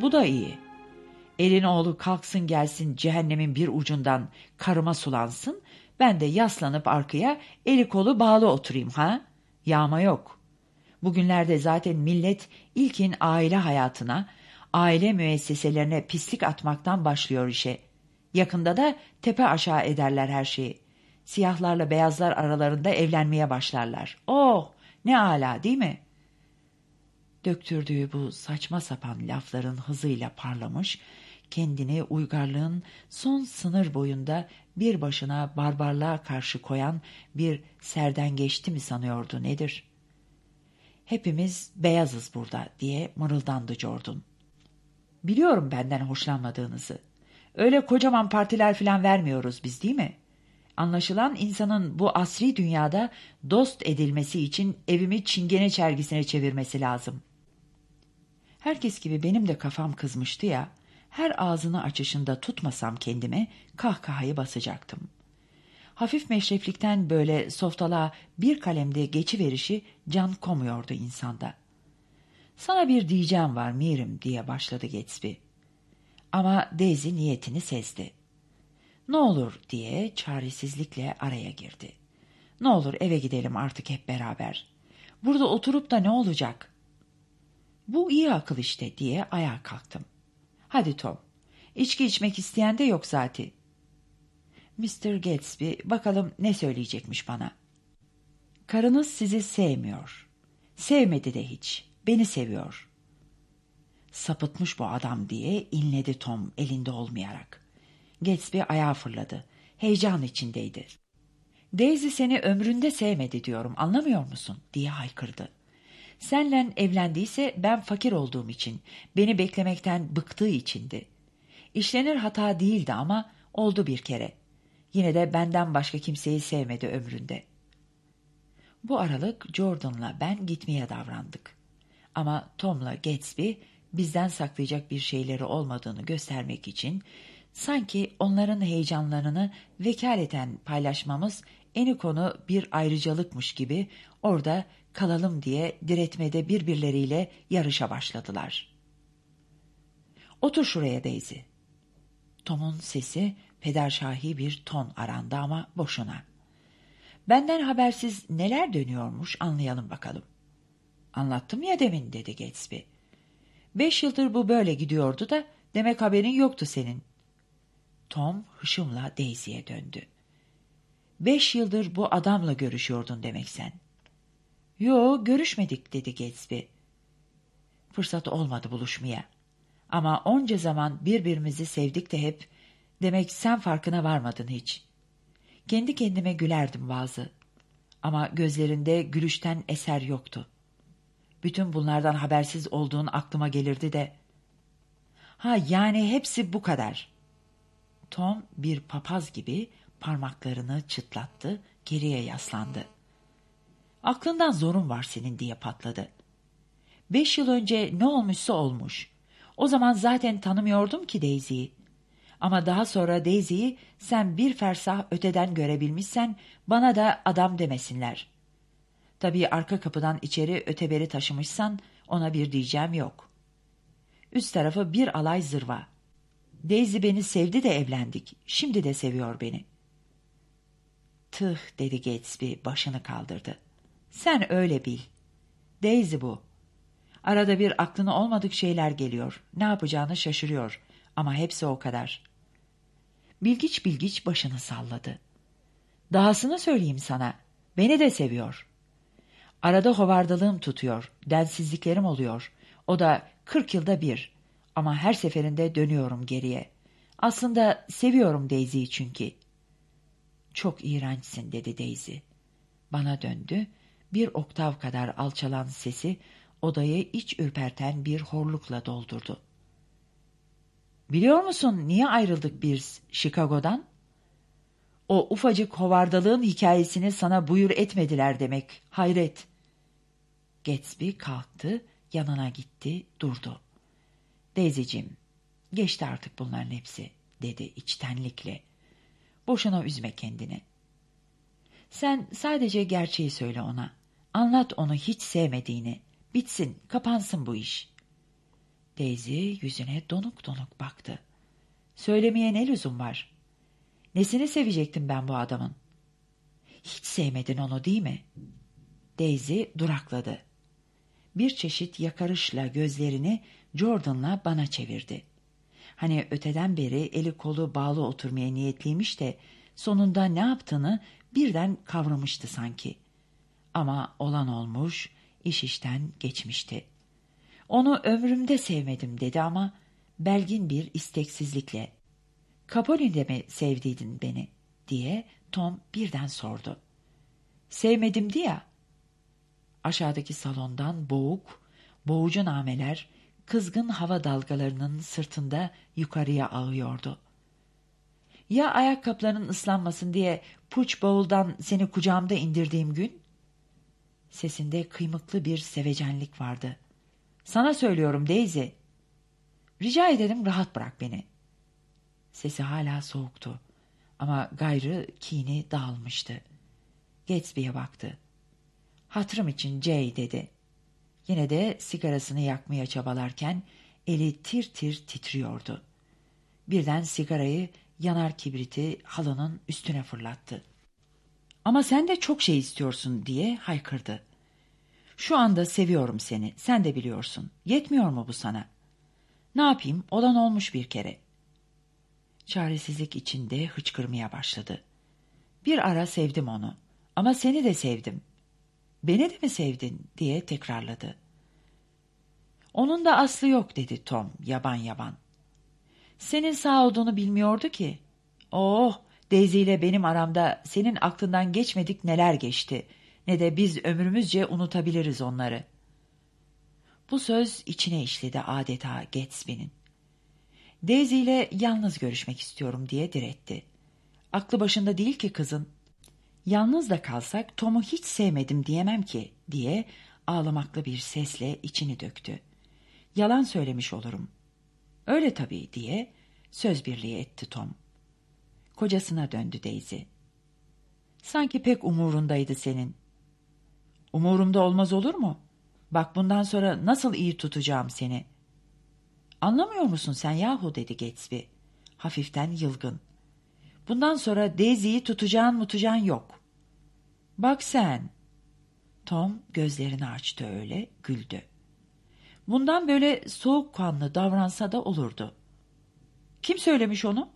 Bu da iyi. Elin oğlu kalksın gelsin cehennemin bir ucundan karıma sulansın. Ben de yaslanıp arkaya eli kolu bağlı oturayım ha? Yağma yok. Bugünlerde zaten millet ilkin aile hayatına, aile müesseselerine pislik atmaktan başlıyor işe. Yakında da tepe aşağı ederler her şeyi. Siyahlarla beyazlar aralarında evlenmeye başlarlar. Oh ne ala değil mi? Döktürdüğü bu saçma sapan lafların hızıyla parlamış, kendini uygarlığın son sınır boyunda bir başına barbarlığa karşı koyan bir serden geçti mi sanıyordu nedir? Hepimiz beyazız burada diye mırıldandı Jordan. Biliyorum benden hoşlanmadığınızı. Öyle kocaman partiler falan vermiyoruz biz değil mi? Anlaşılan insanın bu asri dünyada dost edilmesi için evimi çingene çergisine çevirmesi lazım. Herkes gibi benim de kafam kızmıştı ya, her ağzını açışında tutmasam kendime kahkahayı basacaktım. Hafif meşreflikten böyle softalığa bir kalemde geçiverişi can komuyordu insanda. Sana bir diyeceğim var Mirim diye başladı Gatsby. Ama Daisy niyetini sezdi. Ne olur diye çaresizlikle araya girdi. Ne olur eve gidelim artık hep beraber. Burada oturup da ne olacak? Bu iyi akıl işte diye ayağa kalktım. Hadi Tom. İçki içmek isteyen de yok zaten. Mr. Gatsby bakalım ne söyleyecekmiş bana. Karınız sizi sevmiyor. Sevmedi de hiç. Beni seviyor. Sapıtmış bu adam diye inledi Tom elinde olmayarak. Gatsby ayağa fırladı. Heyecan içindeydi. Daisy seni ömründe sevmedi diyorum anlamıyor musun diye haykırdı. Senle evlendiyse ben fakir olduğum için, beni beklemekten bıktığı içindi. İşlenir hata değildi ama oldu bir kere. Yine de benden başka kimseyi sevmedi ömründe. Bu aralık Jordan'la ben gitmeye davrandık. Ama Tom'la Gatsby bizden saklayacak bir şeyleri olmadığını göstermek için sanki onların heyecanlarını vekaleten paylaşmamız eni konu bir ayrıcalıkmış gibi orada kalalım diye diretmede birbirleriyle yarışa başladılar. Otur şuraya Daisy. Tom'un sesi pederşahi bir ton arandı ama boşuna. Benden habersiz neler dönüyormuş anlayalım bakalım. Anlattım ya demin dedi Gatsby. Beş yıldır bu böyle gidiyordu da demek haberin yoktu senin. Tom hışımla Daisy'ye döndü. Beş yıldır bu adamla görüşüyordun demek sen. Yo görüşmedik dedi Gatsby. Fırsat olmadı buluşmaya. Ama onca zaman birbirimizi sevdik de hep. Demek sen farkına varmadın hiç. Kendi kendime gülerdim bazı. Ama gözlerinde gülüşten eser yoktu. Bütün bunlardan habersiz olduğun aklıma gelirdi de. Ha yani hepsi bu kadar. Tom bir papaz gibi parmaklarını çıtlattı, geriye yaslandı. Aklından zorun var senin diye patladı. Beş yıl önce ne olmuşsa olmuş. O zaman zaten tanımıyordum ki Daisy'yi. Ama daha sonra Daisy'yi sen bir fersah öteden görebilmişsen bana da adam demesinler. Tabii arka kapıdan içeri öteberi taşımışsan ona bir diyeceğim yok. Üst tarafı bir alay zırva. Daisy beni sevdi de evlendik. Şimdi de seviyor beni. Tıh dedi Gatsby başını kaldırdı. Sen öyle bil. Daisy bu. Arada bir aklına olmadık şeyler geliyor. Ne yapacağını şaşırıyor. Ama hepsi o kadar. Bilgiç bilgiç başını salladı. Dahasını söyleyeyim sana. Beni de seviyor. Arada hovardalığım tutuyor. Densizliklerim oluyor. O da kırk yılda bir. Ama her seferinde dönüyorum geriye. Aslında seviyorum Daisy'yi çünkü. Çok iğrençsin dedi Daisy. Bana döndü bir oktav kadar alçalan sesi odayı iç ürperten bir horlukla doldurdu. Biliyor musun niye ayrıldık biz Chicago'dan? O ufacık hovardalığın hikayesini sana buyur etmediler demek. Hayret. Gatsby kalktı, yanına gitti, durdu. Daisy'cim, geçti artık bunların hepsi, dedi içtenlikle. Boşuna üzme kendini. Sen sadece gerçeği söyle ona. Anlat onu hiç sevmediğini. Bitsin, kapansın bu iş. Daisy yüzüne donuk donuk baktı. Söylemeye ne lüzum var? Nesini sevecektim ben bu adamın? Hiç sevmedin onu değil mi? Daisy durakladı. Bir çeşit yakarışla gözlerini Jordan'la bana çevirdi. Hani öteden beri eli kolu bağlı oturmaya niyetliymiş de sonunda ne yaptığını birden kavramıştı sanki. Ama olan olmuş, iş işten geçmişti. Onu ömrümde sevmedim dedi ama belgin bir isteksizlikle. Kapoli'de mi sevdiydin beni diye Tom birden sordu. Sevmedim diye. Aşağıdaki salondan boğuk, boğucu nameler kızgın hava dalgalarının sırtında yukarıya ağıyordu. Ya ayakkabıların ıslanmasın diye puç bavuldan seni kucağımda indirdiğim gün? Sesinde kıymıklı bir sevecenlik vardı. Sana söylüyorum Daisy. Rica ederim rahat bırak beni. Sesi hala soğuktu ama gayrı kini dağılmıştı. Gatsby'ye baktı. Hatırım için Jay dedi. Yine de sigarasını yakmaya çabalarken eli tir tir titriyordu. Birden sigarayı yanar kibriti halının üstüne fırlattı. Ama sen de çok şey istiyorsun diye haykırdı. Şu anda seviyorum seni, sen de biliyorsun. Yetmiyor mu bu sana? Ne yapayım, olan olmuş bir kere. Çaresizlik içinde hıçkırmaya başladı. Bir ara sevdim onu ama seni de sevdim. Beni de mi sevdin diye tekrarladı. Onun da aslı yok dedi Tom yaban yaban. Senin sağ olduğunu bilmiyordu ki. Oh Daisy ile benim aramda senin aklından geçmedik neler geçti. Ne de biz ömrümüzce unutabiliriz onları. Bu söz içine işledi adeta Gatsby'nin. Daisy ile yalnız görüşmek istiyorum diye diretti. Aklı başında değil ki kızın. Yalnız da kalsak Tom'u hiç sevmedim diyemem ki diye ağlamaklı bir sesle içini döktü. Yalan söylemiş olurum. Öyle tabii diye söz birliği etti Tom. Kocasına döndü Daisy. Sanki pek umurundaydı senin. Umurumda olmaz olur mu? Bak bundan sonra nasıl iyi tutacağım seni. Anlamıyor musun sen yahu dedi Gatsby. Hafiften yılgın. Bundan sonra Daisy'yi tutacağın mutacağın yok. Bak sen. Tom gözlerini açtı öyle, güldü. Bundan böyle soğukkanlı davransa da olurdu. Kim söylemiş onu?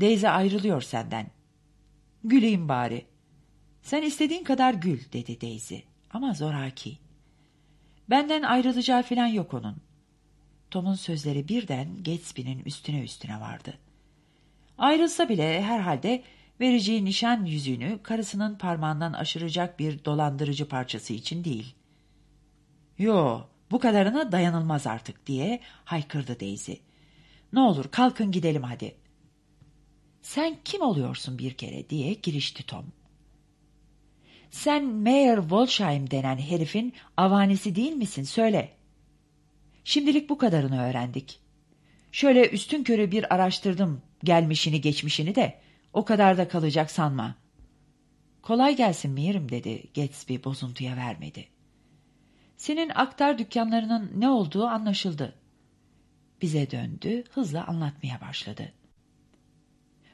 Daisy ayrılıyor senden. Güleyim bari. Sen istediğin kadar gül dedi Daisy ama zoraki. Benden ayrılacağı falan yok onun. Tom'un sözleri birden Gatsby'nin üstüne üstüne vardı. Ayrılsa bile herhalde vereceği nişan yüzüğünü karısının parmağından aşıracak bir dolandırıcı parçası için değil. Yo, bu kadarına dayanılmaz artık diye haykırdı Daisy. Ne olur kalkın gidelim hadi. Sen kim oluyorsun bir kere diye girişti Tom. Sen Mayor Wolsheim denen herifin avanesi değil misin söyle. Şimdilik bu kadarını öğrendik. Şöyle üstün körü bir araştırdım gelmişini geçmişini de o kadar da kalacak sanma. Kolay gelsin Mirim dedi Gatsby bozuntuya vermedi. Senin aktar dükkanlarının ne olduğu anlaşıldı. Bize döndü, hızla anlatmaya başladı.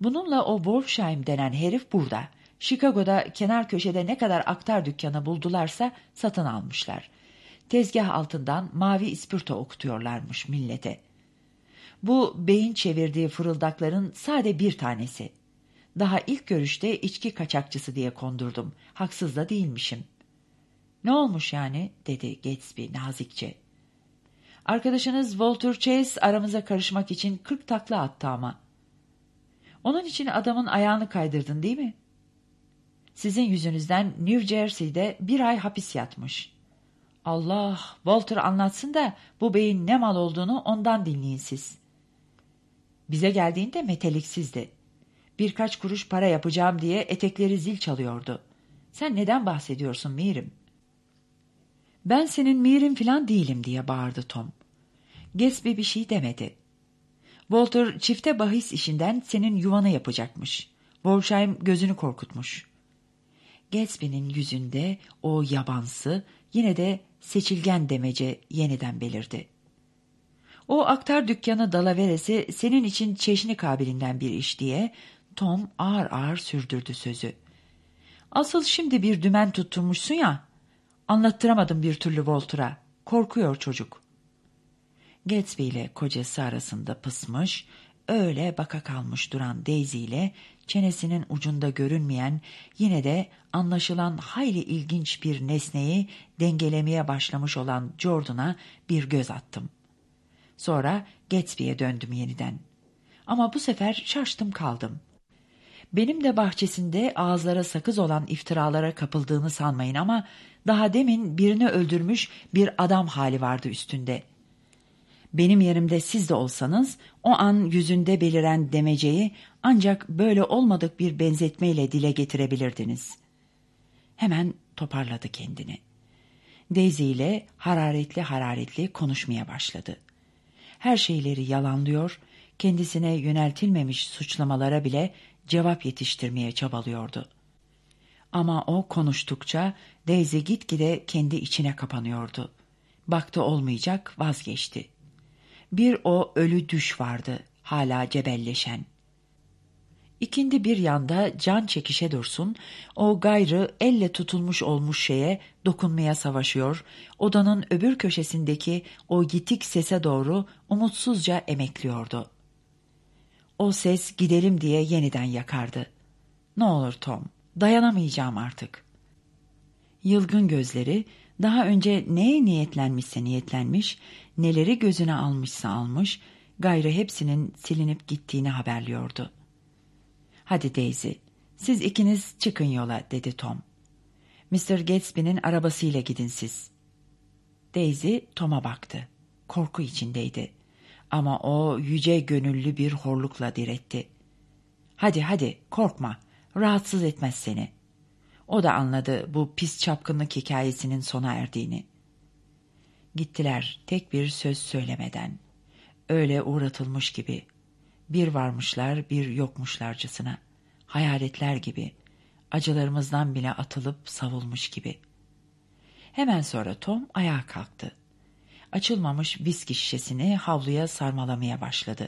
Bununla o Wolfsheim denen herif burada. Chicago'da kenar köşede ne kadar aktar dükkanı buldularsa satın almışlar. Tezgah altından mavi ispirto okutuyorlarmış millete. Bu beyin çevirdiği fırıldakların sade bir tanesi. Daha ilk görüşte içki kaçakçısı diye kondurdum. Haksız da değilmişim. Ne olmuş yani dedi Gatsby nazikçe. Arkadaşınız Walter Chase aramıza karışmak için kırk takla attı ama. Onun için adamın ayağını kaydırdın değil mi? Sizin yüzünüzden New Jersey'de bir ay hapis yatmış. Allah, Walter anlatsın da bu beyin ne mal olduğunu ondan dinleyin siz. Bize geldiğinde meteliksizdi. Birkaç kuruş para yapacağım diye etekleri zil çalıyordu. Sen neden bahsediyorsun Mirim? Ben senin Mirim falan değilim diye bağırdı Tom. Gatsby bir şey demedi. Walter çifte bahis işinden senin yuvanı yapacakmış. Wolfsheim gözünü korkutmuş. Gatsby'nin yüzünde o yabansı yine de seçilgen demece yeniden belirdi. O aktar dükkanı dalaveresi senin için çeşni kabilinden bir iş diye Tom ağır ağır sürdürdü sözü. Asıl şimdi bir dümen tutturmuşsun ya. Anlattıramadım bir türlü Walter'a. Korkuyor çocuk. Gatsby ile kocası arasında pısmış, öyle baka kalmış duran Daisy ile çenesinin ucunda görünmeyen yine de anlaşılan hayli ilginç bir nesneyi dengelemeye başlamış olan Jordan'a bir göz attım. Sonra Gatsby'ye döndüm yeniden. Ama bu sefer şaştım kaldım. Benim de bahçesinde ağızlara sakız olan iftiralara kapıldığını sanmayın ama daha demin birini öldürmüş bir adam hali vardı üstünde. Benim yerimde siz de olsanız o an yüzünde beliren demeceyi ancak böyle olmadık bir benzetmeyle dile getirebilirdiniz. Hemen toparladı kendini. Daisy ile hararetli hararetli konuşmaya başladı. Her şeyleri yalanlıyor, kendisine yöneltilmemiş suçlamalara bile cevap yetiştirmeye çabalıyordu. Ama o konuştukça Daisy gitgide kendi içine kapanıyordu. Baktı olmayacak vazgeçti. Bir o ölü düş vardı hala cebelleşen. İkindi bir yanda can çekişe dursun, o gayrı elle tutulmuş olmuş şeye dokunmaya savaşıyor, odanın öbür köşesindeki o yitik sese doğru umutsuzca emekliyordu. O ses gidelim diye yeniden yakardı. Ne olur Tom, dayanamayacağım artık. Yılgın gözleri daha önce neye niyetlenmişse niyetlenmiş, neleri gözüne almışsa almış, gayrı hepsinin silinip gittiğini haberliyordu. Hadi Daisy, siz ikiniz çıkın yola dedi Tom. Mr. Gatsby'nin arabasıyla gidin siz. Daisy Tom'a baktı. Korku içindeydi. Ama o yüce gönüllü bir horlukla diretti. Hadi hadi korkma, rahatsız etmez seni. O da anladı bu pis çapkınlık hikayesinin sona erdiğini. Gittiler tek bir söz söylemeden. Öyle uğratılmış gibi. Bir varmışlar bir yokmuşlarcasına. Hayaletler gibi. Acılarımızdan bile atılıp savulmuş gibi. Hemen sonra Tom ayağa kalktı açılmamış viski şişesini havluya sarmalamaya başladı.